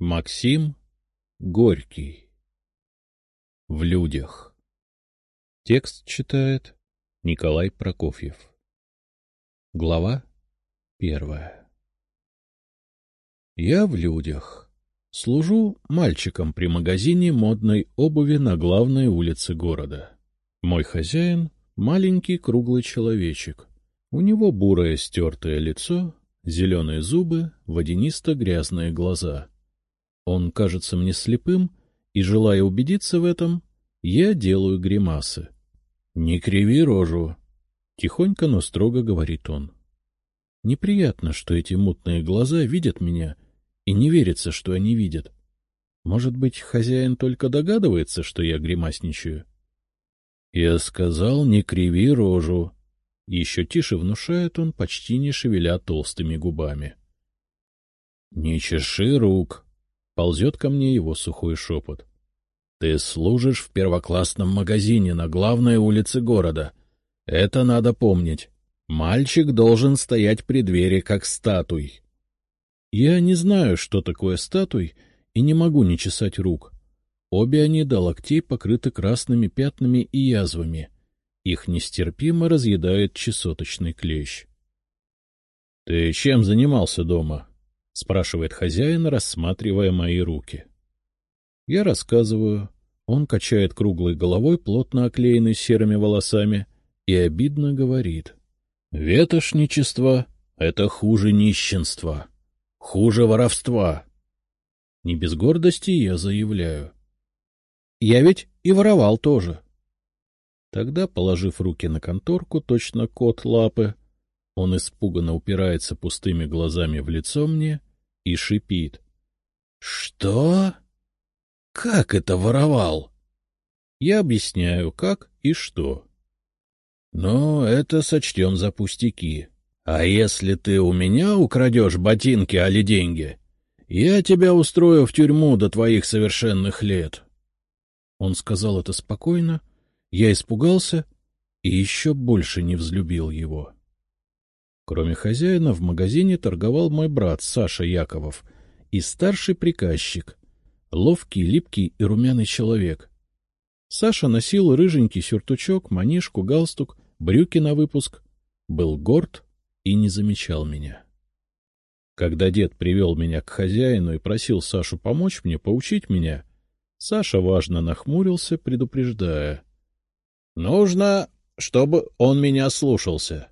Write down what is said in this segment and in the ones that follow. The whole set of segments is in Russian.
Максим Горький В людях Текст читает Николай Прокофьев Глава первая Я в людях. Служу мальчиком при магазине модной обуви на главной улице города. Мой хозяин — маленький круглый человечек. У него бурое стертое лицо, зеленые зубы, водянисто-грязные глаза — он кажется мне слепым, и, желая убедиться в этом, я делаю гримасы. — Не криви рожу! — тихонько, но строго говорит он. Неприятно, что эти мутные глаза видят меня, и не верится, что они видят. Может быть, хозяин только догадывается, что я гримасничаю? — Я сказал, не криви рожу. Еще тише внушает он, почти не шевеля толстыми губами. — Не чеши рук, Ползет ко мне его сухой шепот. — Ты служишь в первоклассном магазине на главной улице города. Это надо помнить. Мальчик должен стоять при двери, как статуй. Я не знаю, что такое статуй, и не могу не чесать рук. Обе они до локтей покрыты красными пятнами и язвами. Их нестерпимо разъедает чесоточный клещ. — Ты чем занимался дома? — спрашивает хозяин, рассматривая мои руки. Я рассказываю. Он качает круглой головой, плотно оклеенной серыми волосами, и обидно говорит. — Ветошничество — это хуже нищенства, хуже воровства. Не без гордости я заявляю. — Я ведь и воровал тоже. Тогда, положив руки на конторку, точно кот лапы, он испуганно упирается пустыми глазами в лицо мне и шипит. — Что? Как это воровал? Я объясняю, как и что. — Но это сочтем за пустяки. А если ты у меня украдешь ботинки али деньги, я тебя устрою в тюрьму до твоих совершенных лет. Он сказал это спокойно, я испугался и еще больше не взлюбил его. — Кроме хозяина, в магазине торговал мой брат Саша Яковов и старший приказчик, ловкий, липкий и румяный человек. Саша носил рыженький сюртучок, манишку, галстук, брюки на выпуск, был горд и не замечал меня. Когда дед привел меня к хозяину и просил Сашу помочь мне, поучить меня, Саша важно нахмурился, предупреждая. — Нужно, чтобы он меня слушался.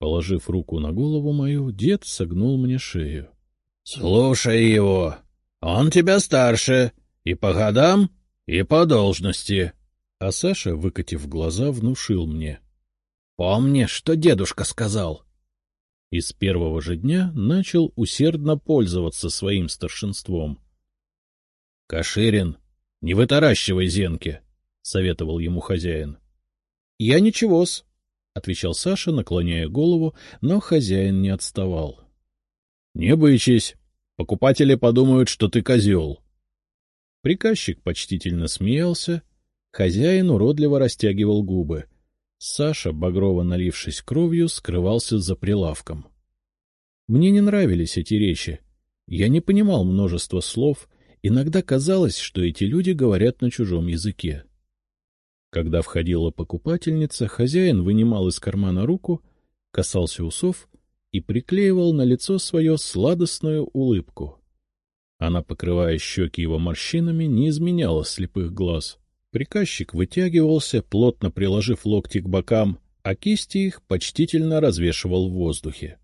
Положив руку на голову мою, дед согнул мне шею. — Слушай его. Он тебя старше. И по годам, и по должности. А Саша, выкатив глаза, внушил мне. — Помни, что дедушка сказал. И с первого же дня начал усердно пользоваться своим старшинством. — Каширин, не вытаращивай зенки, — советовал ему хозяин. — Я ничего-с, — отвечал Саша, наклоняя голову, но хозяин не отставал. — Не бычись. Покупатели подумают, что ты козел. Приказчик почтительно смеялся, хозяин уродливо растягивал губы. Саша, багрово налившись кровью, скрывался за прилавком. Мне не нравились эти речи. Я не понимал множества слов, иногда казалось, что эти люди говорят на чужом языке. Когда входила покупательница, хозяин вынимал из кармана руку, касался усов и приклеивал на лицо свое сладостную улыбку. Она, покрывая щеки его морщинами, не изменяла слепых глаз. Приказчик вытягивался, плотно приложив локти к бокам, а кисти их почтительно развешивал в воздухе.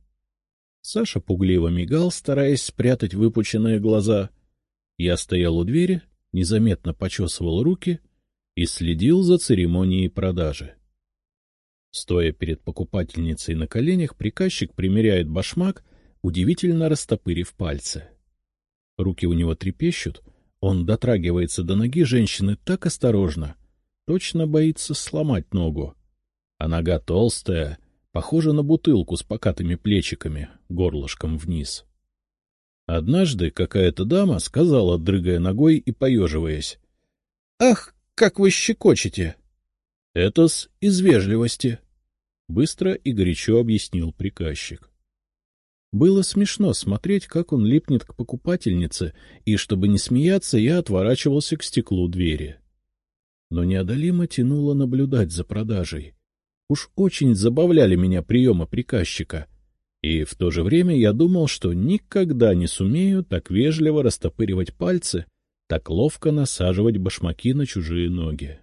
Саша пугливо мигал, стараясь спрятать выпученные глаза. Я стоял у двери, незаметно почесывал руки и следил за церемонией продажи. Стоя перед покупательницей на коленях, приказчик примеряет башмак, удивительно растопырив пальцы. Руки у него трепещут, он дотрагивается до ноги женщины так осторожно, точно боится сломать ногу. А нога толстая, похожа на бутылку с покатыми плечиками, горлышком вниз. Однажды какая-то дама сказала, дрыгая ногой и поеживаясь, — Ах, как вы щекочете? — Это-с из вежливости, — быстро и горячо объяснил приказчик. Было смешно смотреть, как он липнет к покупательнице, и, чтобы не смеяться, я отворачивался к стеклу двери. Но неодолимо тянуло наблюдать за продажей. Уж очень забавляли меня приемы приказчика. И в то же время я думал, что никогда не сумею так вежливо растопыривать пальцы, так ловко насаживать башмаки на чужие ноги.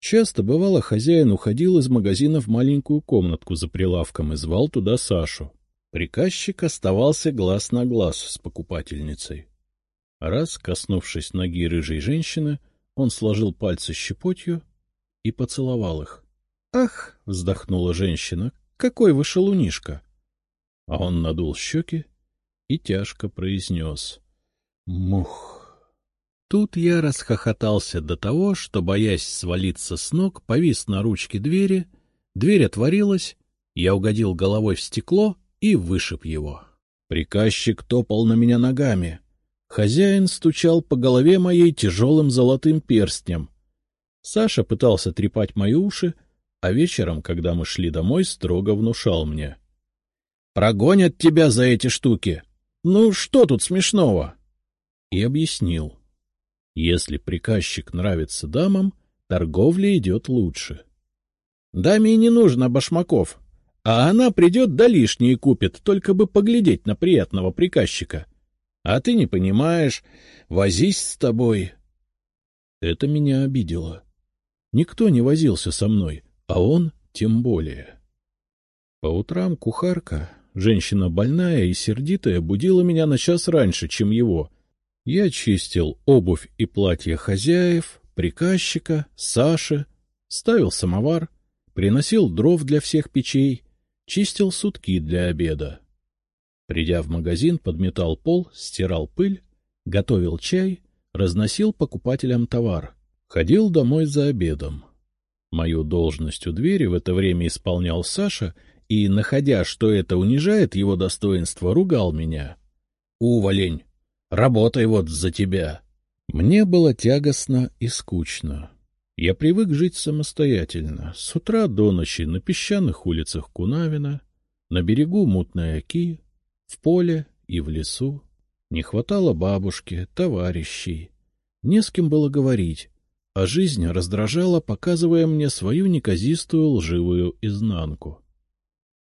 Часто, бывало, хозяин уходил из магазина в маленькую комнатку за прилавком и звал туда Сашу. Приказчик оставался глаз на глаз с покупательницей. Раз, коснувшись ноги рыжей женщины, он сложил пальцы щепотью и поцеловал их. «Ах!» — вздохнула женщина. «Какой вы шалунишка!» А он надул щеки и тяжко произнес. «Мух!» Тут я расхохотался до того, что, боясь свалиться с ног, повис на ручке двери, дверь отворилась, я угодил головой в стекло и вышиб его. Приказчик топал на меня ногами. Хозяин стучал по голове моей тяжелым золотым перстнем. Саша пытался трепать мои уши, а вечером, когда мы шли домой, строго внушал мне. — Прогонят тебя за эти штуки. Ну, что тут смешного? И объяснил. Если приказчик нравится дамам, торговля идет лучше. Даме и не нужно башмаков, а она придет да лишние купит, только бы поглядеть на приятного приказчика. А ты не понимаешь, возись с тобой. Это меня обидело. Никто не возился со мной, а он тем более. По утрам кухарка, женщина больная и сердитая, будила меня на час раньше, чем его. Я чистил обувь и платья хозяев, приказчика, Саши, ставил самовар, приносил дров для всех печей, чистил сутки для обеда. Придя в магазин, подметал пол, стирал пыль, готовил чай, разносил покупателям товар, ходил домой за обедом. Мою должность у двери в это время исполнял Саша и, находя, что это унижает его достоинство, ругал меня. — Уволень! Работай вот за тебя! Мне было тягостно и скучно. Я привык жить самостоятельно, с утра до ночи на песчаных улицах Кунавина, на берегу мутной оки, в поле и в лесу. Не хватало бабушки, товарищей. Не с кем было говорить, а жизнь раздражала, показывая мне свою неказистую лживую изнанку.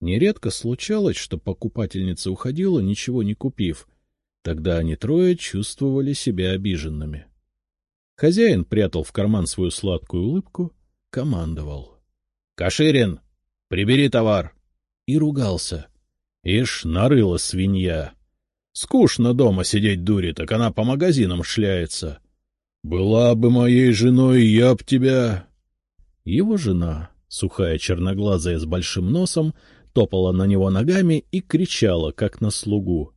Нередко случалось, что покупательница уходила, ничего не купив. Тогда они трое чувствовали себя обиженными. Хозяин прятал в карман свою сладкую улыбку, командовал. — Каширин, прибери товар! И ругался. Ишь, нарыла свинья! Скучно дома сидеть дури, так она по магазинам шляется. Была бы моей женой, я б тебя... Его жена, сухая черноглазая с большим носом, топала на него ногами и кричала, как на слугу.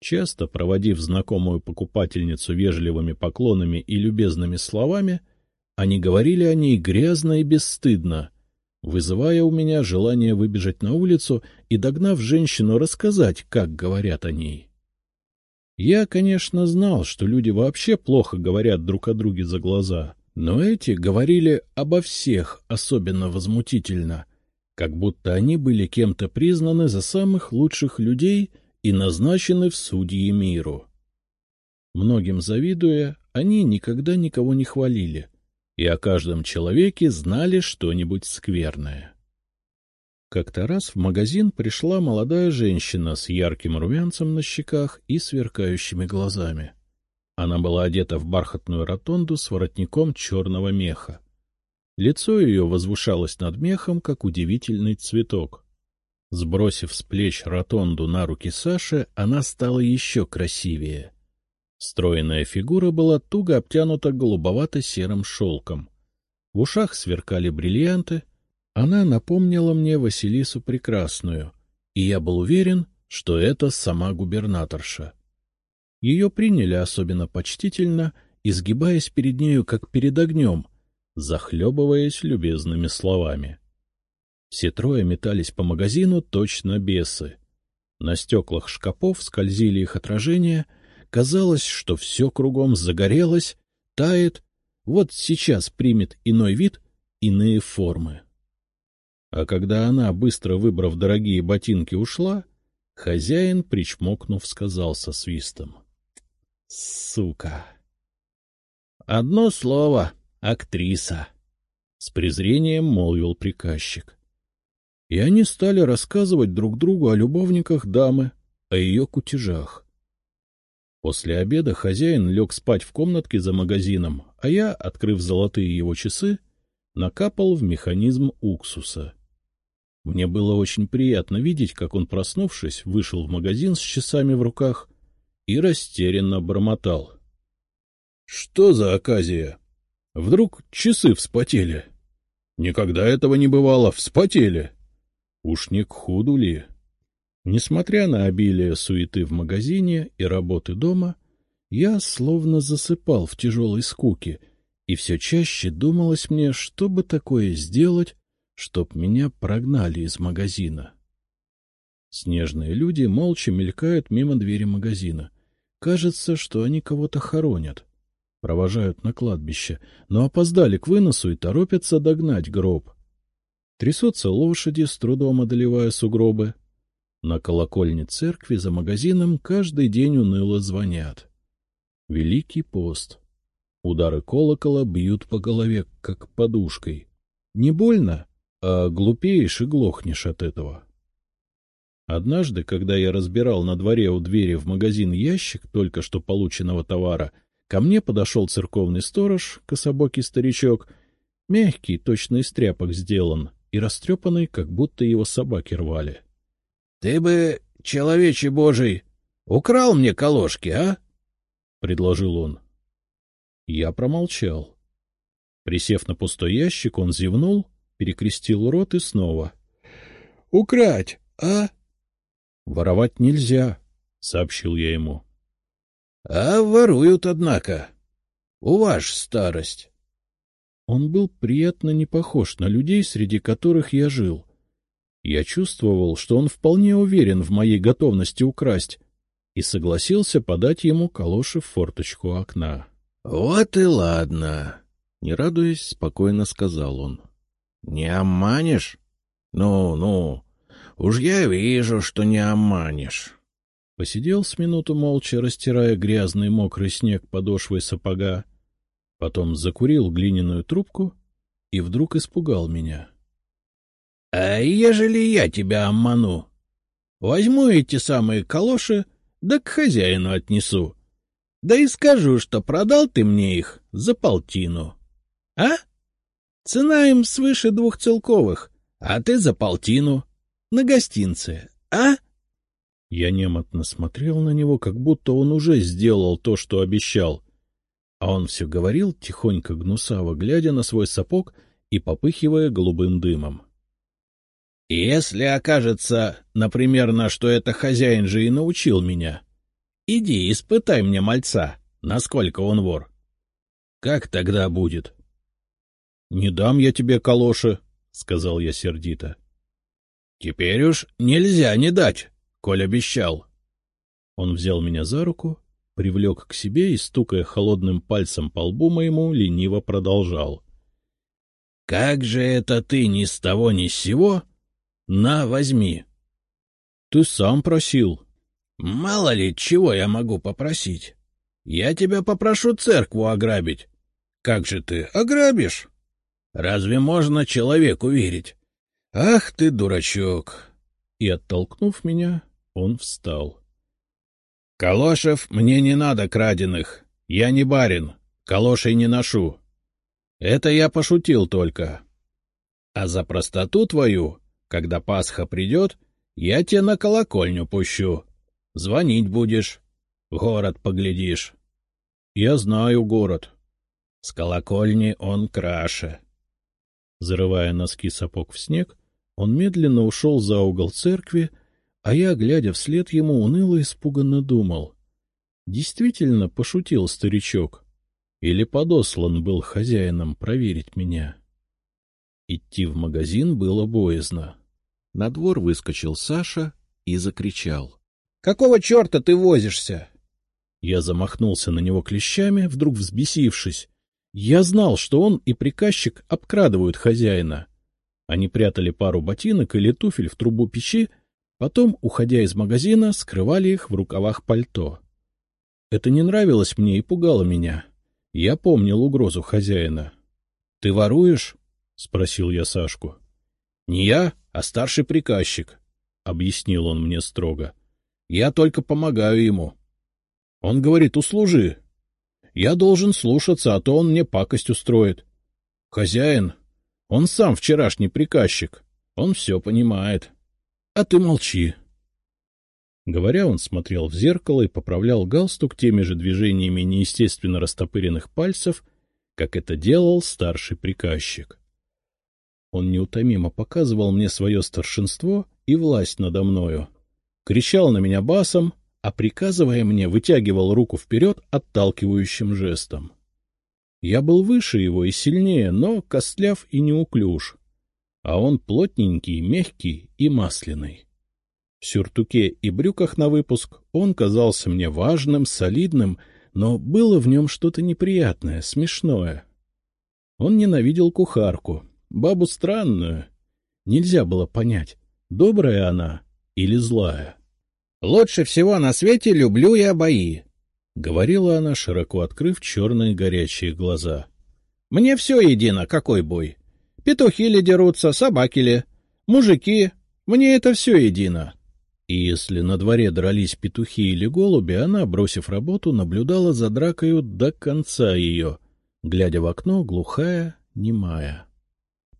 Часто проводив знакомую покупательницу вежливыми поклонами и любезными словами, они говорили о ней грязно и бесстыдно, вызывая у меня желание выбежать на улицу и, догнав женщину, рассказать, как говорят о ней. Я, конечно, знал, что люди вообще плохо говорят друг о друге за глаза, но эти говорили обо всех особенно возмутительно, как будто они были кем-то признаны за самых лучших людей и назначены в судьи миру. Многим завидуя, они никогда никого не хвалили, и о каждом человеке знали что-нибудь скверное. Как-то раз в магазин пришла молодая женщина с ярким румянцем на щеках и сверкающими глазами. Она была одета в бархатную ротонду с воротником черного меха. Лицо ее возвышалось над мехом, как удивительный цветок. Сбросив с плеч ротонду на руки Саши, она стала еще красивее. Стройная фигура была туго обтянута голубовато-серым шелком. В ушах сверкали бриллианты, она напомнила мне Василису Прекрасную, и я был уверен, что это сама губернаторша. Ее приняли особенно почтительно, изгибаясь перед нею, как перед огнем, захлебываясь любезными словами. Все трое метались по магазину точно бесы. На стеклах шкапов скользили их отражения, казалось, что все кругом загорелось, тает, вот сейчас примет иной вид, иные формы. А когда она, быстро выбрав дорогие ботинки, ушла, Хозяин, причмокнув, сказал со свистом. — Сука! — Одно слово — актриса! — с презрением молвил приказчик. И они стали рассказывать друг другу о любовниках дамы, о ее кутежах. После обеда хозяин лег спать в комнатке за магазином, а я, открыв золотые его часы, накапал в механизм уксуса. Мне было очень приятно видеть, как он, проснувшись, вышел в магазин с часами в руках и растерянно бормотал. — Что за оказия? Вдруг часы вспотели? Никогда этого не бывало, вспотели. Уж не к худу ли? Несмотря на обилие суеты в магазине и работы дома, я словно засыпал в тяжелой скуке, и все чаще думалось мне, что бы такое сделать, чтоб меня прогнали из магазина. Снежные люди молча мелькают мимо двери магазина. Кажется, что они кого-то хоронят. Провожают на кладбище, но опоздали к выносу и торопятся догнать гроб. Трясутся лошади, с трудом одолевая сугробы. На колокольне церкви за магазином каждый день уныло звонят. Великий пост. Удары колокола бьют по голове, как подушкой. Не больно, а глупеешь и глохнешь от этого. Однажды, когда я разбирал на дворе у двери в магазин ящик только что полученного товара, ко мне подошел церковный сторож, кособокий старичок, мягкий, точно из тряпок сделан, и растрепанный, как будто его собаки рвали. — Ты бы, человече божий, украл мне колошки, а? — предложил он. Я промолчал. Присев на пустой ящик, он зевнул перекрестил рот и снова. — Украть, а? — Воровать нельзя, — сообщил я ему. — А воруют, однако. У ваш старость. Он был приятно не похож на людей, среди которых я жил. Я чувствовал, что он вполне уверен в моей готовности украсть, и согласился подать ему калоши в форточку окна. — Вот и ладно, — не радуясь, спокойно сказал он. — Не обманешь? Ну, ну, уж я вижу, что не обманешь. Посидел с минуту молча, растирая грязный мокрый снег подошвой сапога, потом закурил глиняную трубку и вдруг испугал меня. — А ежели я тебя обману? Возьму эти самые калоши, да к хозяину отнесу. Да и скажу, что продал ты мне их за полтину. А? Цена им свыше двух целковых, а ты за полтину. На гостинце, а? Я немотно смотрел на него, как будто он уже сделал то, что обещал. А он все говорил, тихонько гнусаво, глядя на свой сапог и попыхивая голубым дымом. — Если окажется, например, на что это хозяин же и научил меня, иди испытай мне мальца, насколько он вор. Как тогда будет? — Не дам я тебе калоши, — сказал я сердито. — Теперь уж нельзя не дать, коль обещал. Он взял меня за руку, привлек к себе и, стукая холодным пальцем по лбу моему, лениво продолжал. — Как же это ты ни с того ни с сего? На, возьми. — Ты сам просил. — Мало ли, чего я могу попросить. Я тебя попрошу церкву ограбить. Как же ты ограбишь? Разве можно человеку верить? Ах ты, дурачок! И, оттолкнув меня, он встал. — Калошев мне не надо краденых. Я не барин, калошей не ношу. Это я пошутил только. А за простоту твою, когда Пасха придет, я тебя на колокольню пущу. Звонить будешь, город поглядишь. Я знаю город. С колокольни он краше. Зарывая носки сапог в снег, он медленно ушел за угол церкви, а я, глядя вслед ему, уныло испуганно думал. Действительно пошутил старичок. Или подослан был хозяином проверить меня. Идти в магазин было боязно. На двор выскочил Саша и закричал. — Какого черта ты возишься? Я замахнулся на него клещами, вдруг взбесившись, я знал, что он и приказчик обкрадывают хозяина. Они прятали пару ботинок или туфель в трубу печи, Потом, уходя из магазина, скрывали их в рукавах пальто. Это не нравилось мне и пугало меня. Я помнил угрозу хозяина. — Ты воруешь? — спросил я Сашку. — Не я, а старший приказчик, — объяснил он мне строго. — Я только помогаю ему. Он говорит, услужи. Я должен слушаться, а то он мне пакость устроит. Хозяин, он сам вчерашний приказчик, он все понимает. А ты молчи. Говоря, он смотрел в зеркало и поправлял галстук теми же движениями неестественно растопыренных пальцев, как это делал старший приказчик. Он неутомимо показывал мне свое старшинство и власть надо мною, кричал на меня басом, а, приказывая мне, вытягивал руку вперед отталкивающим жестом. Я был выше его и сильнее, но костляв и неуклюж, а он плотненький, мягкий и масляный. В сюртуке и брюках на выпуск он казался мне важным, солидным, но было в нем что-то неприятное, смешное. Он ненавидел кухарку, бабу странную. Нельзя было понять, добрая она или злая. — Лучше всего на свете люблю я бои, — говорила она, широко открыв черные горячие глаза. — Мне все едино, какой бой. Петухи ли дерутся, собаки ли, мужики, мне это все едино. И если на дворе дрались петухи или голуби, она, бросив работу, наблюдала за дракою до конца ее, глядя в окно, глухая, немая.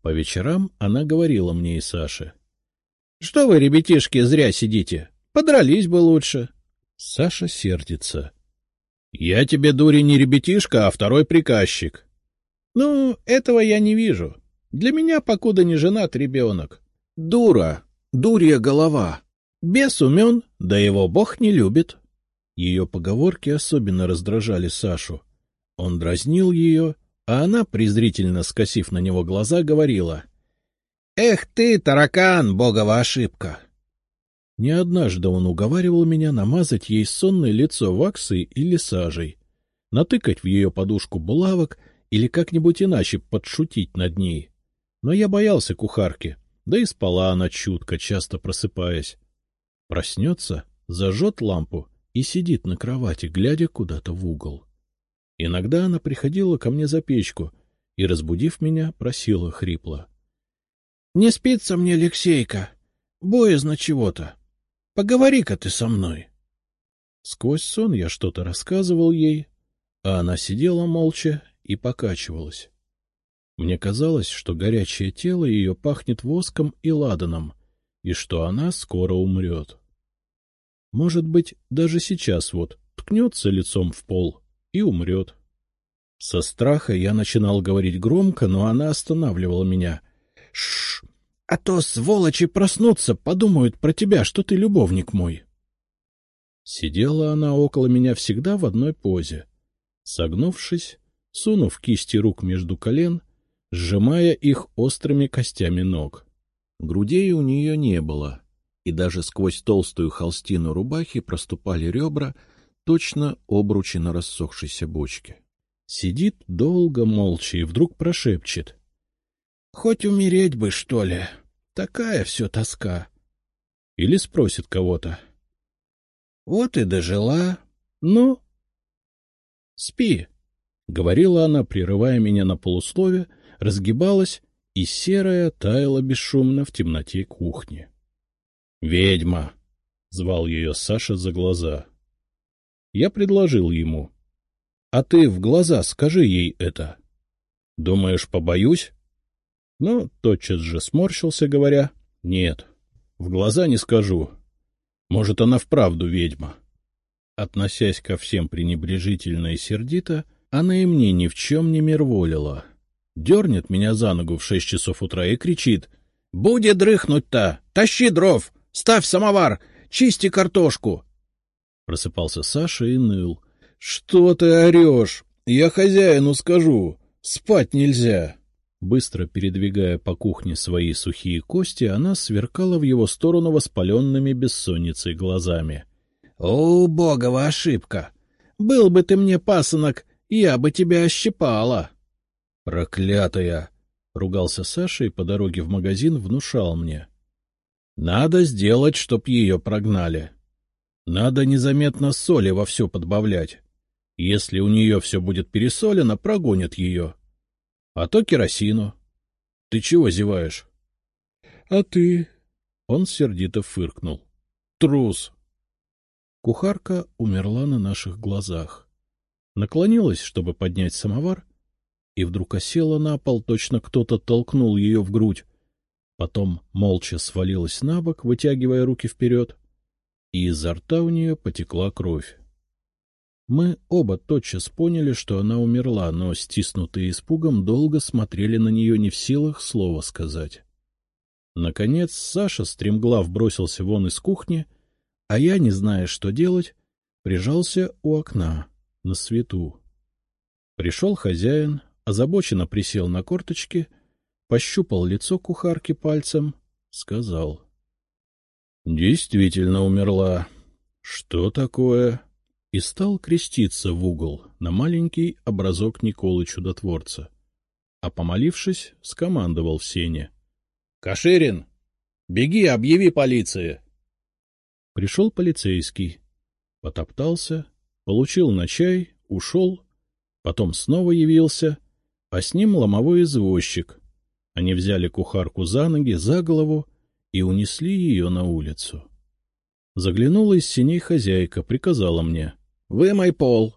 По вечерам она говорила мне и Саше. — Что вы, ребятишки, зря сидите? Подрались бы лучше. Саша сердится. — Я тебе, дури, не ребятишка, а второй приказчик. — Ну, этого я не вижу. Для меня, покуда не женат ребенок. Дура, дурья голова. Бес умен, да его бог не любит. Ее поговорки особенно раздражали Сашу. Он дразнил ее, а она, презрительно скосив на него глаза, говорила. — Эх ты, таракан, богова ошибка! Не однажды он уговаривал меня намазать ей сонное лицо ваксой или сажей, натыкать в ее подушку булавок или как-нибудь иначе подшутить над ней. Но я боялся кухарки, да и спала она чутко, часто просыпаясь. Проснется, зажжет лампу и сидит на кровати, глядя куда-то в угол. Иногда она приходила ко мне за печку и, разбудив меня, просила хрипло. — Не спится мне, Алексейка, боязно чего-то. Поговори-ка ты со мной. Сквозь сон я что-то рассказывал ей, а она сидела молча и покачивалась. Мне казалось, что горячее тело ее пахнет воском и ладаном, и что она скоро умрет. Может быть, даже сейчас вот ткнется лицом в пол и умрет. Со страха я начинал говорить громко, но она останавливала меня. — Шш! А то сволочи проснутся, подумают про тебя, что ты любовник мой. Сидела она около меня всегда в одной позе, согнувшись, сунув кисти рук между колен, сжимая их острыми костями ног. Грудей у нее не было, и даже сквозь толстую холстину рубахи проступали ребра, точно обручи на рассохшейся бочке. Сидит долго молча и вдруг прошепчет. Хоть умереть бы, что ли. Такая все тоска. Или спросит кого-то. Вот и дожила. Ну? Спи, — говорила она, прерывая меня на полуслове, разгибалась, и серая таяла бесшумно в темноте кухни. «Ведьма!» — звал ее Саша за глаза. Я предложил ему. — А ты в глаза скажи ей это. — Думаешь, побоюсь? но тотчас же сморщился, говоря, «Нет, в глаза не скажу. Может, она вправду ведьма». Относясь ко всем пренебрежительно и сердито, она и мне ни в чем не мирволила. Дернет меня за ногу в шесть часов утра и кричит, «Будет дрыхнуть-то! Тащи дров! Ставь самовар! Чисти картошку!» Просыпался Саша и ныл. «Что ты орешь? Я хозяину скажу! Спать нельзя!» Быстро передвигая по кухне свои сухие кости, она сверкала в его сторону воспаленными бессонницей глазами. — О, богова ошибка! Был бы ты мне пасынок, я бы тебя ощипала! — Проклятая! — ругался Саша и по дороге в магазин внушал мне. Надо сделать, чтоб ее прогнали. Надо незаметно соли во все подбавлять. Если у нее все будет пересолено, прогонят ее. А то керосину. Ты чего зеваешь? — А ты? Он сердито фыркнул. — Трус! Кухарка умерла на наших глазах. Наклонилась, чтобы поднять самовар, и вдруг осела на пол, точно кто-то толкнул ее в грудь. Потом молча свалилась на бок, вытягивая руки вперед, и изо рта у нее потекла кровь. Мы оба тотчас поняли, что она умерла, но, стиснутые испугом, долго смотрели на нее не в силах слова сказать. Наконец Саша стремглав бросился вон из кухни, а я, не зная, что делать, прижался у окна, на свету. Пришел хозяин, озабоченно присел на корточки, пощупал лицо кухарки пальцем, сказал. — Действительно умерла. Что такое? и стал креститься в угол на маленький образок Николы Чудотворца. А помолившись, скомандовал в сене. — Каширин, беги, объяви полиции! Пришел полицейский, потоптался, получил на чай, ушел, потом снова явился, а с ним ломовой извозчик. Они взяли кухарку за ноги, за голову и унесли ее на улицу. Заглянула из синей хозяйка, приказала мне. — Вымой пол.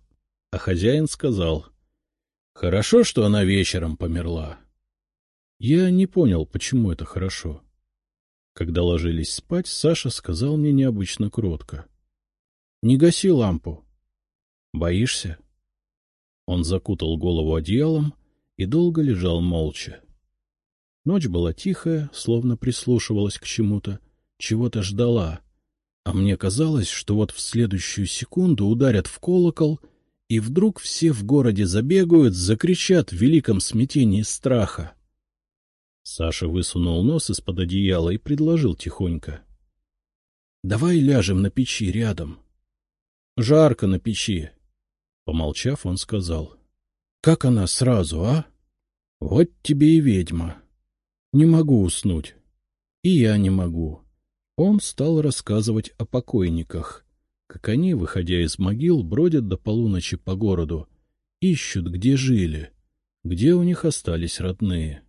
А хозяин сказал. — Хорошо, что она вечером померла. Я не понял, почему это хорошо. Когда ложились спать, Саша сказал мне необычно кротко. — Не гаси лампу. — Боишься? Он закутал голову одеялом и долго лежал молча. Ночь была тихая, словно прислушивалась к чему-то, чего-то ждала, а мне казалось, что вот в следующую секунду ударят в колокол, и вдруг все в городе забегают, закричат в великом смятении страха. Саша высунул нос из-под одеяла и предложил тихонько. — Давай ляжем на печи рядом. — Жарко на печи. Помолчав, он сказал. — Как она сразу, а? Вот тебе и ведьма. Не могу уснуть. И я не могу. Он стал рассказывать о покойниках, как они, выходя из могил, бродят до полуночи по городу, ищут, где жили, где у них остались родные.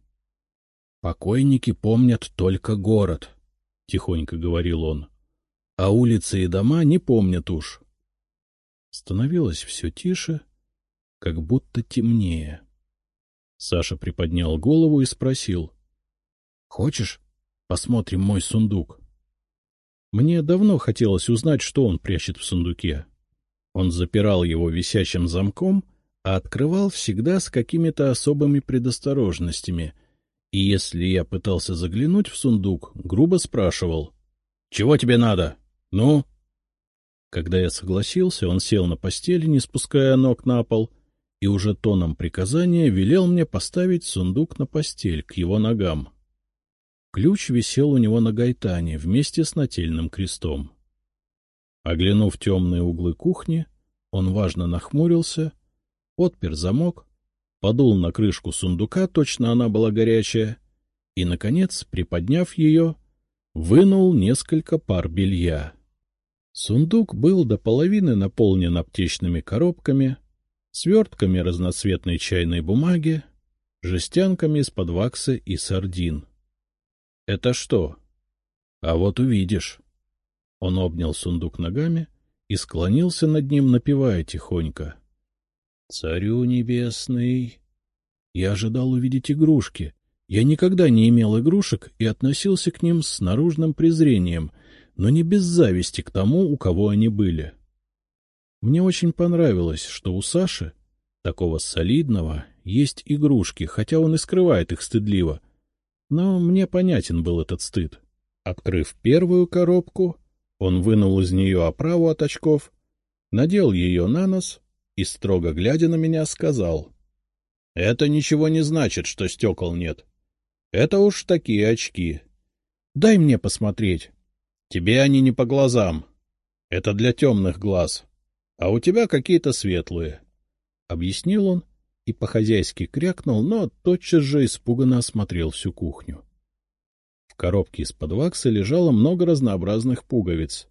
«Покойники помнят только город», — тихонько говорил он, — «а улицы и дома не помнят уж». Становилось все тише, как будто темнее. Саша приподнял голову и спросил. — Хочешь, посмотрим мой сундук? Мне давно хотелось узнать, что он прячет в сундуке. Он запирал его висячим замком, а открывал всегда с какими-то особыми предосторожностями, и если я пытался заглянуть в сундук, грубо спрашивал. — Чего тебе надо? Ну? Когда я согласился, он сел на постели, не спуская ног на пол, и уже тоном приказания велел мне поставить сундук на постель к его ногам. Ключ висел у него на гайтане вместе с нательным крестом. Оглянув темные углы кухни, он важно нахмурился, отпер замок, подул на крышку сундука, точно она была горячая, и, наконец, приподняв ее, вынул несколько пар белья. Сундук был до половины наполнен аптечными коробками, свертками разноцветной чайной бумаги, жестянками из-под вакса и сардин. — Это что? — А вот увидишь. Он обнял сундук ногами и склонился над ним, напевая тихонько. — Царю небесный! Я ожидал увидеть игрушки. Я никогда не имел игрушек и относился к ним с наружным презрением, но не без зависти к тому, у кого они были. Мне очень понравилось, что у Саши, такого солидного, есть игрушки, хотя он и скрывает их стыдливо — но мне понятен был этот стыд. Открыв первую коробку, он вынул из нее оправу от очков, надел ее на нос и, строго глядя на меня, сказал. — Это ничего не значит, что стекол нет. Это уж такие очки. Дай мне посмотреть. Тебе они не по глазам. Это для темных глаз. А у тебя какие-то светлые. Объяснил он и по-хозяйски крякнул, но тотчас же испуганно осмотрел всю кухню. В коробке из-под вакса лежало много разнообразных пуговиц.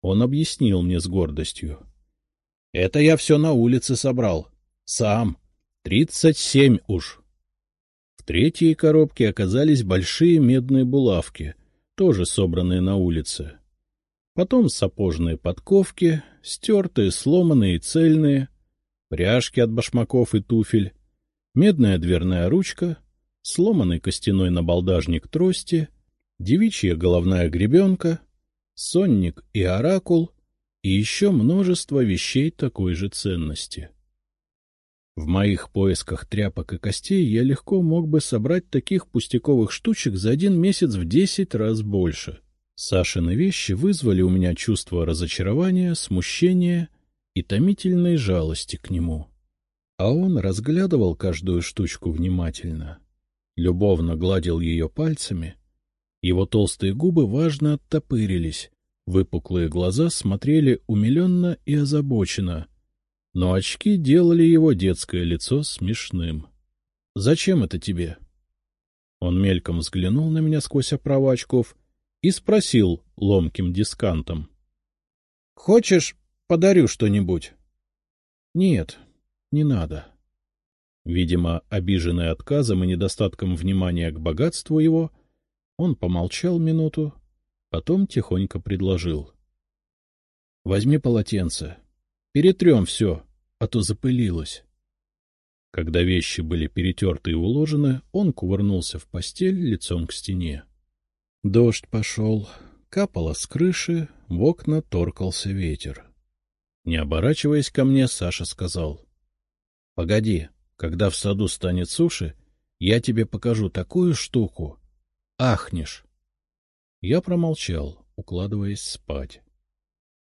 Он объяснил мне с гордостью. — Это я все на улице собрал. Сам. Тридцать семь уж. В третьей коробке оказались большие медные булавки, тоже собранные на улице. Потом сапожные подковки, стертые, сломанные и цельные, пряжки от башмаков и туфель, медная дверная ручка, сломанный костяной набалдажник трости, девичья головная гребенка, сонник и оракул и еще множество вещей такой же ценности. В моих поисках тряпок и костей я легко мог бы собрать таких пустяковых штучек за один месяц в десять раз больше. Сашины вещи вызвали у меня чувство разочарования, смущения и томительной жалости к нему. А он разглядывал каждую штучку внимательно, любовно гладил ее пальцами. Его толстые губы важно оттопырились, выпуклые глаза смотрели умиленно и озабоченно, но очки делали его детское лицо смешным. — Зачем это тебе? Он мельком взглянул на меня сквозь оправу очков и спросил ломким дискантом. — Хочешь, подарю что-нибудь? — Нет, не надо. Видимо, обиженный отказом и недостатком внимания к богатству его, он помолчал минуту, потом тихонько предложил. — Возьми полотенце. Перетрем все, а то запылилось. Когда вещи были перетерты и уложены, он кувырнулся в постель лицом к стене. Дождь пошел, капало с крыши, в окна торкался ветер. Не оборачиваясь ко мне, Саша сказал. — Погоди, когда в саду станет суши, я тебе покажу такую штуку. Ахнешь. Я промолчал, укладываясь спать.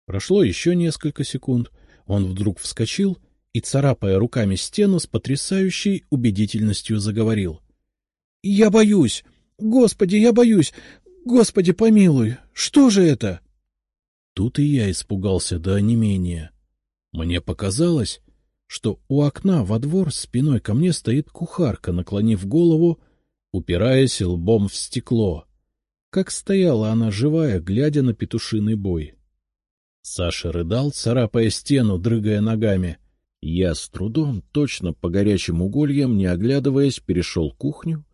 Прошло еще несколько секунд, он вдруг вскочил и, царапая руками стену, с потрясающей убедительностью заговорил. — Я боюсь! Господи, я боюсь! Господи, помилуй! Что же это? Тут и я испугался до онемения. Мне показалось, что у окна во двор спиной ко мне стоит кухарка, наклонив голову, упираясь лбом в стекло. Как стояла она живая, глядя на петушиный бой. Саша рыдал, царапая стену, дрыгая ногами. Я с трудом, точно по горячим угольям, не оглядываясь, перешел кухню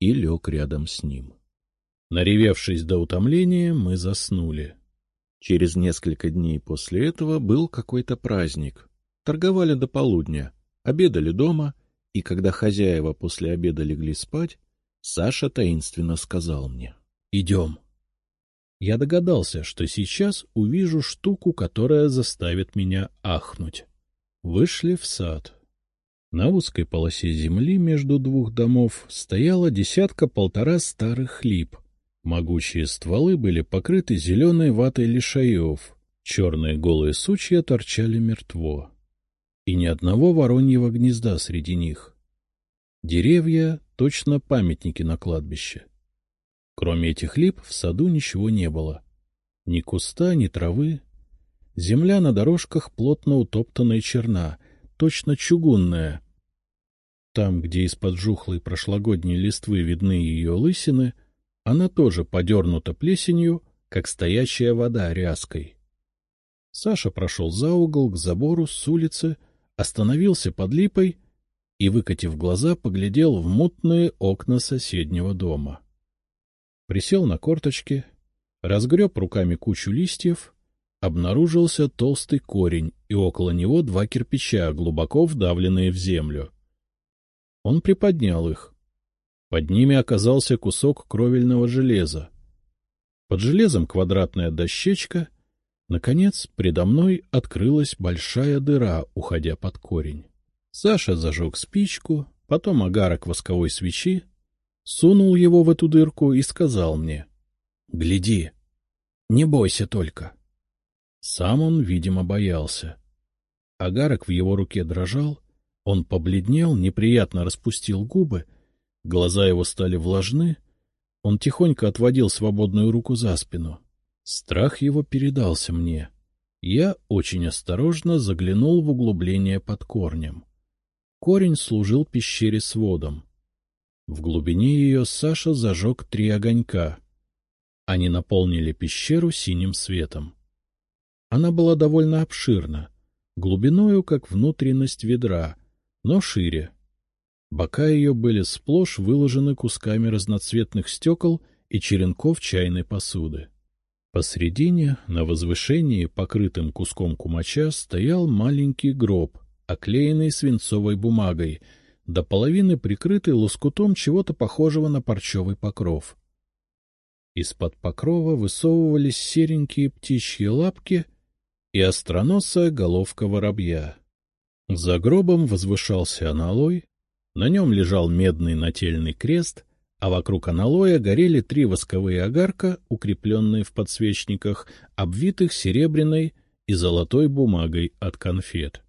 и лег рядом с ним. Наревевшись до утомления, мы заснули. Через несколько дней после этого был какой-то праздник. Торговали до полудня, обедали дома, и когда хозяева после обеда легли спать, Саша таинственно сказал мне «Идем». Я догадался, что сейчас увижу штуку, которая заставит меня ахнуть. Вышли в сад. На узкой полосе земли между двух домов стояла десятка-полтора старых лип — Могучие стволы были покрыты зеленой ватой лишаев, черные голые сучья торчали мертво. И ни одного вороньего гнезда среди них. Деревья — точно памятники на кладбище. Кроме этих лип в саду ничего не было. Ни куста, ни травы. Земля на дорожках плотно утоптанная черна, точно чугунная. Там, где из-под жухлой прошлогодней листвы видны ее лысины — она тоже подернута плесенью, как стоящая вода ряской. Саша прошел за угол к забору с улицы, остановился под липой и, выкатив глаза, поглядел в мутные окна соседнего дома. Присел на корточки, разгреб руками кучу листьев, обнаружился толстый корень и около него два кирпича, глубоко вдавленные в землю. Он приподнял их, под ними оказался кусок кровельного железа. Под железом квадратная дощечка. Наконец, предо мной открылась большая дыра, уходя под корень. Саша зажег спичку, потом огарок восковой свечи, сунул его в эту дырку и сказал мне. — Гляди, не бойся только. Сам он, видимо, боялся. Агарок в его руке дрожал, он побледнел, неприятно распустил губы — Глаза его стали влажны, он тихонько отводил свободную руку за спину. Страх его передался мне. Я очень осторожно заглянул в углубление под корнем. Корень служил пещере с водом. В глубине ее Саша зажег три огонька, Они наполнили пещеру синим светом. Она была довольно обширна, глубиною, как внутренность ведра, но шире. Бока ее были сплошь выложены кусками разноцветных стекол и черенков чайной посуды. Посредине, на возвышении, покрытым куском кумача, стоял маленький гроб, оклеенный свинцовой бумагой, до половины прикрытый лоскутом чего-то похожего на парчевый покров. Из-под покрова высовывались серенькие птичьи лапки и остроносая головка воробья. За гробом возвышался аналой, на нем лежал медный нательный крест, а вокруг аналоя горели три восковые огарка, укрепленные в подсвечниках, обвитых серебряной и золотой бумагой от конфет.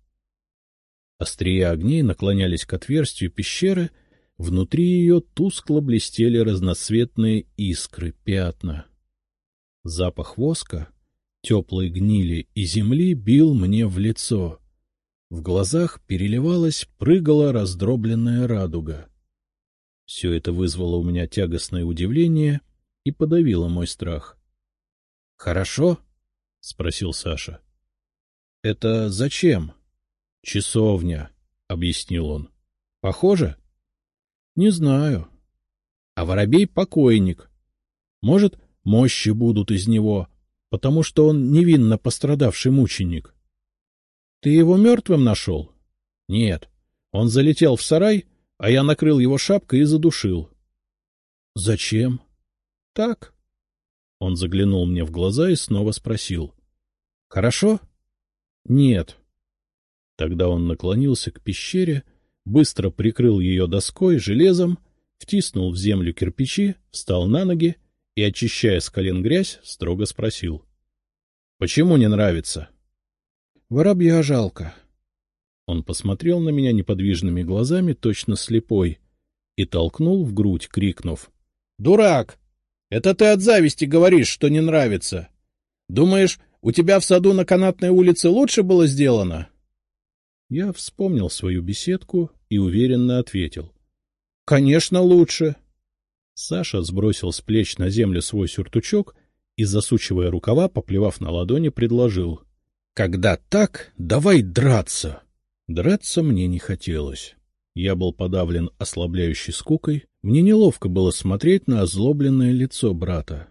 Острия огней наклонялись к отверстию пещеры, внутри ее тускло блестели разноцветные искры, пятна. Запах воска, теплой гнили и земли бил мне в лицо. В глазах переливалась, прыгала раздробленная радуга. Все это вызвало у меня тягостное удивление и подавило мой страх. — Хорошо? — спросил Саша. — Это зачем? — Часовня, — объяснил он. — Похоже? — Не знаю. — А воробей — покойник. Может, мощи будут из него, потому что он невинно пострадавший мученик. — Ты его мертвым нашел? — Нет. Он залетел в сарай, а я накрыл его шапкой и задушил. — Зачем? — Так. Он заглянул мне в глаза и снова спросил. — Хорошо? — Нет. Тогда он наклонился к пещере, быстро прикрыл ее доской, железом, втиснул в землю кирпичи, встал на ноги и, очищая с колен грязь, строго спросил. — Почему не нравится? — Воробья жалко. Он посмотрел на меня неподвижными глазами, точно слепой, и толкнул в грудь, крикнув. — Дурак! Это ты от зависти говоришь, что не нравится. Думаешь, у тебя в саду на канатной улице лучше было сделано? Я вспомнил свою беседку и уверенно ответил. — Конечно, лучше. Саша сбросил с плеч на землю свой сюртучок и, засучивая рукава, поплевав на ладони, предложил. — Когда так, давай драться. Драться мне не хотелось. Я был подавлен ослабляющей скукой, мне неловко было смотреть на озлобленное лицо брата.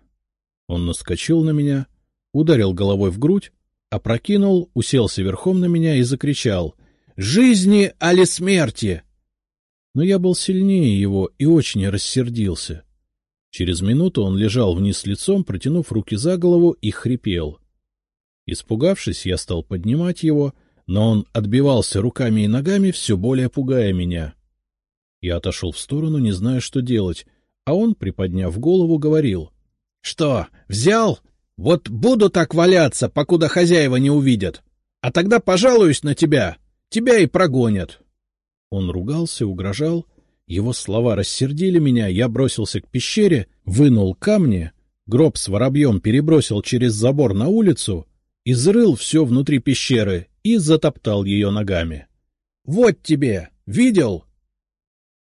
Он наскочил на меня, ударил головой в грудь, опрокинул, уселся верхом на меня и закричал «Жизни али смерти!» Но я был сильнее его и очень рассердился. Через минуту он лежал вниз лицом, протянув руки за голову, и хрипел. Испугавшись, я стал поднимать его — но он отбивался руками и ногами, все более пугая меня. Я отошел в сторону, не зная, что делать, а он, приподняв голову, говорил. — Что, взял? Вот буду так валяться, покуда хозяева не увидят. А тогда пожалуюсь на тебя. Тебя и прогонят. Он ругался, угрожал. Его слова рассердили меня, я бросился к пещере, вынул камни, гроб с воробьем перебросил через забор на улицу, изрыл все внутри пещеры и затоптал ее ногами. — Вот тебе! Видел?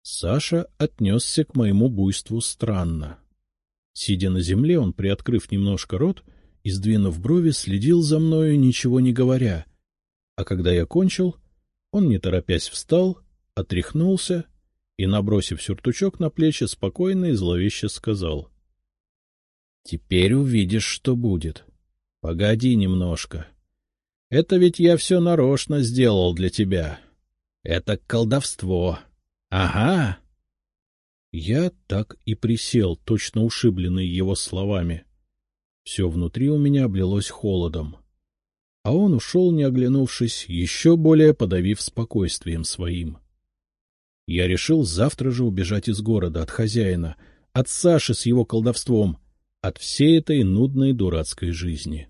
Саша отнесся к моему буйству странно. Сидя на земле, он, приоткрыв немножко рот и сдвинув брови, следил за мною, ничего не говоря. А когда я кончил, он, не торопясь, встал, отряхнулся и, набросив сюртучок на плечи, спокойно и зловеще сказал. — Теперь увидишь, что будет. Погоди немножко. Это ведь я все нарочно сделал для тебя. Это колдовство. Ага. Я так и присел, точно ушибленный его словами. Все внутри у меня облилось холодом. А он ушел, не оглянувшись, еще более подавив спокойствием своим. Я решил завтра же убежать из города от хозяина, от Саши с его колдовством, от всей этой нудной дурацкой жизни.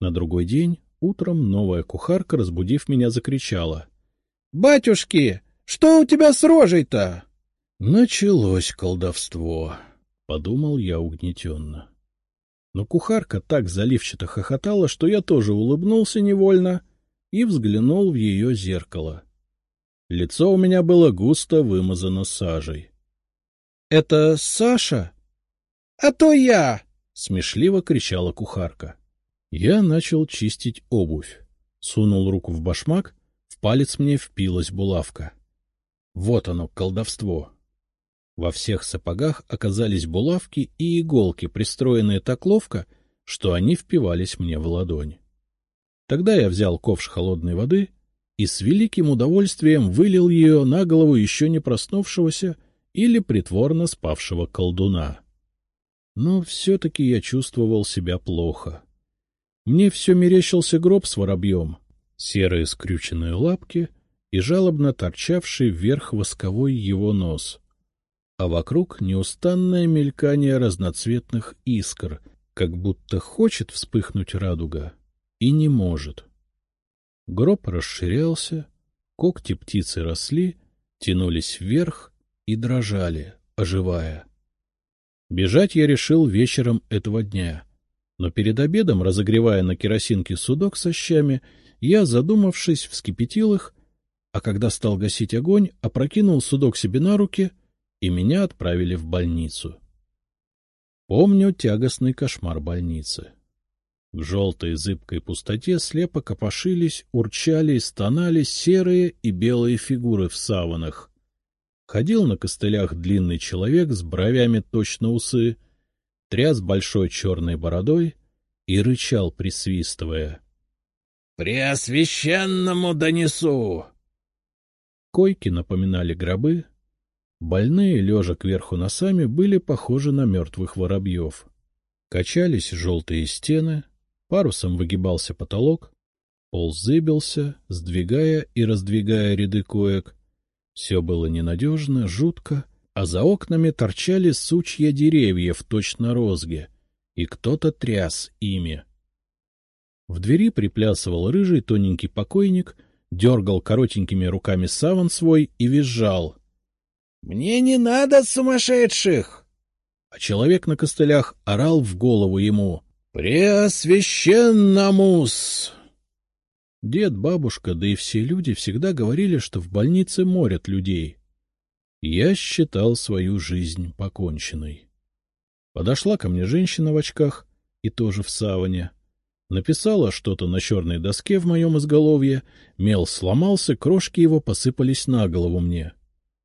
На другой день Утром новая кухарка, разбудив меня, закричала. — Батюшки, что у тебя с рожей-то? — Началось колдовство, — подумал я угнетенно. Но кухарка так заливчато хохотала, что я тоже улыбнулся невольно и взглянул в ее зеркало. Лицо у меня было густо вымазано сажей. — Это Саша? — А то я! смешливо кричала кухарка. Я начал чистить обувь. Сунул руку в башмак, в палец мне впилась булавка. Вот оно, колдовство. Во всех сапогах оказались булавки и иголки, пристроенные так ловко, что они впивались мне в ладонь. Тогда я взял ковш холодной воды и с великим удовольствием вылил ее на голову еще не проснувшегося или притворно спавшего колдуна. Но все-таки я чувствовал себя плохо. Мне все мерещился гроб с воробьем, серые скрюченные лапки и жалобно торчавший вверх восковой его нос. А вокруг неустанное мелькание разноцветных искр, как будто хочет вспыхнуть радуга и не может. Гроб расширялся, когти птицы росли, тянулись вверх и дрожали, оживая. Бежать я решил вечером этого дня. Но перед обедом, разогревая на керосинке судок со щами, я, задумавшись, вскипятил их, а когда стал гасить огонь, опрокинул судок себе на руки, и меня отправили в больницу. Помню тягостный кошмар больницы. В желтой зыбкой пустоте слепо копошились, урчали и стонали серые и белые фигуры в саванах. Ходил на костылях длинный человек с бровями точно усы, тряс большой черной бородой и рычал, присвистывая. — Преосвященному донесу! Койки напоминали гробы. Больные, лежа кверху носами, были похожи на мертвых воробьев. Качались желтые стены, парусом выгибался потолок, пол зыбился, сдвигая и раздвигая ряды коек. Все было ненадежно, жутко — а за окнами торчали сучья деревьев, точно розги, и кто-то тряс ими. В двери приплясывал рыжий тоненький покойник, дергал коротенькими руками саван свой и визжал. — Мне не надо сумасшедших! А человек на костылях орал в голову ему. — Преосвященномус! Дед, бабушка, да и все люди всегда говорили, что в больнице морят людей. Я считал свою жизнь поконченной. Подошла ко мне женщина в очках и тоже в саване. Написала что-то на черной доске в моем изголовье, мел сломался, крошки его посыпались на голову мне.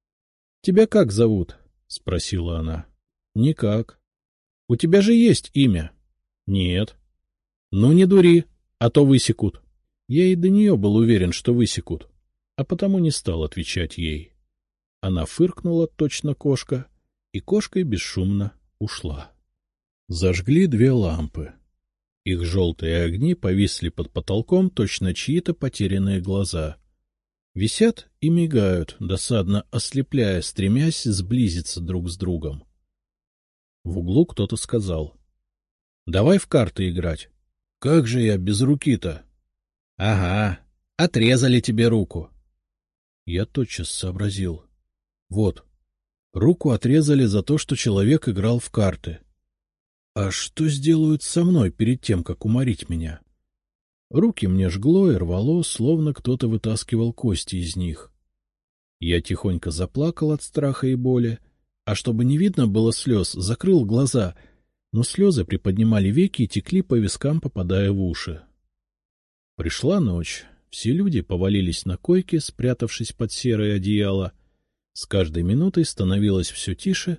— Тебя как зовут? — спросила она. — Никак. — У тебя же есть имя? — Нет. — Ну, не дури, а то высекут. Я и до нее был уверен, что высекут, а потому не стал отвечать ей. Она фыркнула, точно кошка, и кошкой бесшумно ушла. Зажгли две лампы. Их желтые огни повисли под потолком, точно чьи-то потерянные глаза. Висят и мигают, досадно ослепляя, стремясь сблизиться друг с другом. В углу кто-то сказал. — Давай в карты играть. — Как же я без руки-то? — Ага, отрезали тебе руку. Я тотчас сообразил. Вот. Руку отрезали за то, что человек играл в карты. А что сделают со мной перед тем, как уморить меня? Руки мне жгло и рвало, словно кто-то вытаскивал кости из них. Я тихонько заплакал от страха и боли, а чтобы не видно было слез, закрыл глаза, но слезы приподнимали веки и текли по вискам, попадая в уши. Пришла ночь, все люди повалились на койке, спрятавшись под серое одеяло, с каждой минутой становилось все тише,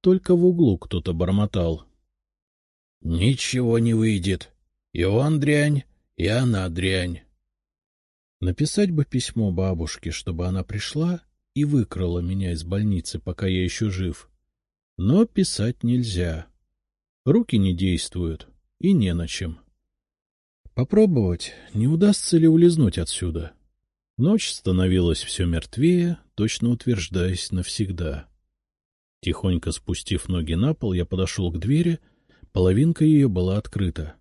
только в углу кто-то бормотал. — Ничего не выйдет. И он дрянь, и она дрянь. Написать бы письмо бабушке, чтобы она пришла и выкрала меня из больницы, пока я еще жив. Но писать нельзя. Руки не действуют, и не на чем. Попробовать, не удастся ли улизнуть отсюда. Ночь становилась все мертвее, точно утверждаясь навсегда. Тихонько спустив ноги на пол, я подошел к двери, половинка ее была открыта.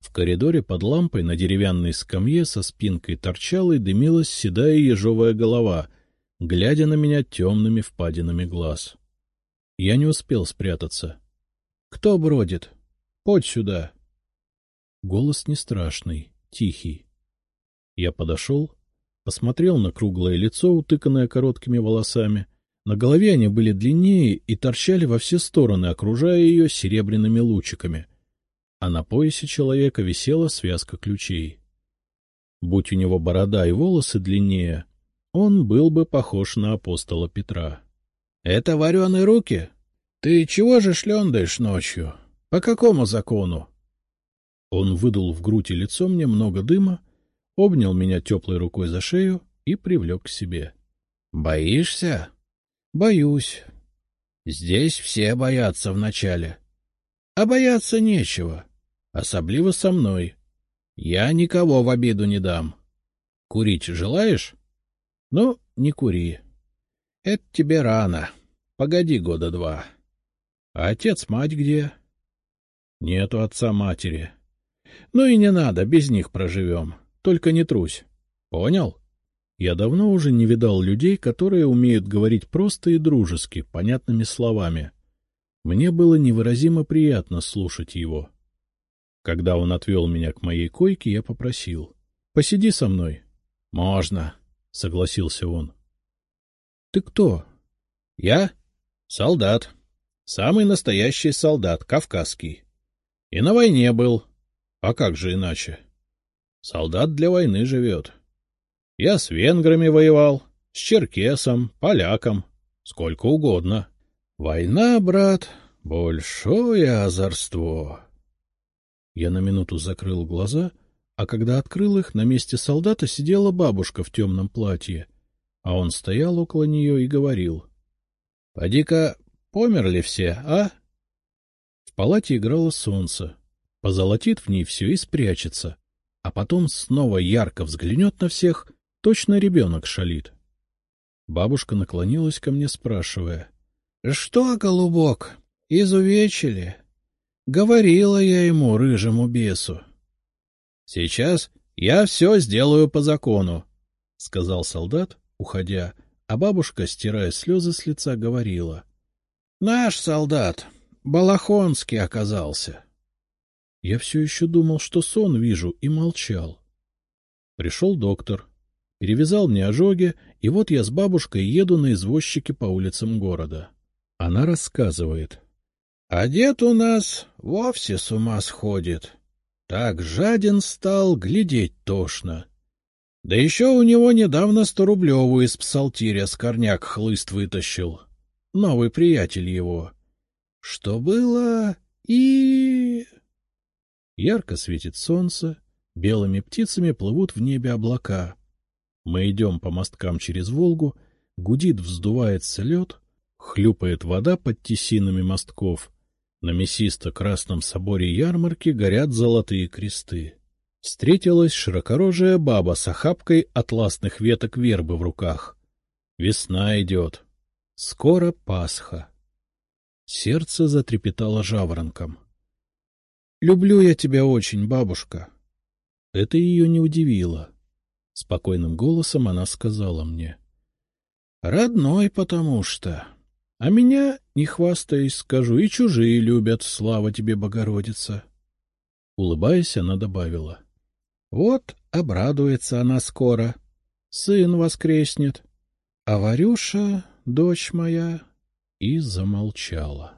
В коридоре под лампой на деревянной скамье со спинкой торчала и дымилась седая ежовая голова, глядя на меня темными впадинами глаз. Я не успел спрятаться. — Кто бродит? Подь сюда! Голос не страшный, тихий. Я подошел, посмотрел на круглое лицо, утыканное короткими волосами, На голове они были длиннее и торчали во все стороны, окружая ее серебряными лучиками. А на поясе человека висела связка ключей. Будь у него борода и волосы длиннее, он был бы похож на апостола Петра. — Это вареные руки? Ты чего же шлендаешь ночью? По какому закону? Он выдул в грудь и лицо мне много дыма, обнял меня теплой рукой за шею и привлек к себе. — Боишься? — Боюсь. Здесь все боятся вначале. А бояться нечего, особливо со мной. Я никого в обиду не дам. Курить желаешь? Ну, не кури. Это тебе рано. Погоди года два. А отец-мать где? Нету отца-матери. Ну и не надо, без них проживем. Только не трусь. Понял? Я давно уже не видал людей, которые умеют говорить просто и дружески, понятными словами. Мне было невыразимо приятно слушать его. Когда он отвел меня к моей койке, я попросил. — Посиди со мной. — Можно, — согласился он. — Ты кто? — Я? Солдат. Самый настоящий солдат, кавказский. И на войне был. А как же иначе? Солдат для войны живет. Я с венграми воевал, с черкесом, поляком, сколько угодно. Война, брат, большое озорство. Я на минуту закрыл глаза, а когда открыл их, на месте солдата сидела бабушка в темном платье, а он стоял около нее и говорил. — Поди-ка Померли все, а? В палате играло солнце. Позолотит в ней все и спрячется. А потом снова ярко взглянет на всех, точно ребенок шалит. Бабушка наклонилась ко мне, спрашивая. — Что, голубок, изувечили? Говорила я ему, рыжему бесу. — Сейчас я все сделаю по закону, — сказал солдат, уходя, а бабушка, стирая слезы с лица, говорила. Наш солдат, Балахонский оказался. Я все еще думал, что сон вижу, и молчал. Пришел доктор, перевязал мне ожоги, и вот я с бабушкой еду на извозчике по улицам города. Она рассказывает. — А дед у нас вовсе с ума сходит. Так жаден стал, глядеть тошно. Да еще у него недавно сторублевую из псалтиря с корняк хлыст вытащил новый приятель его. Что было и... Ярко светит солнце, белыми птицами плывут в небе облака. Мы идем по мосткам через Волгу, гудит, вздувается лед, хлюпает вода под тесинами мостков. На мясисто-красном соборе ярмарки горят золотые кресты. Встретилась широкорожая баба с охапкой атласных веток вербы в руках. Весна идет. Скоро Пасха. Сердце затрепетало жаворонком. — Люблю я тебя очень, бабушка. Это ее не удивило. Спокойным голосом она сказала мне. — Родной потому что. А меня, не хвастаясь, скажу, и чужие любят, слава тебе, Богородица. Улыбаясь, она добавила. — Вот обрадуется она скоро. Сын воскреснет. А Варюша дочь моя, и замолчала.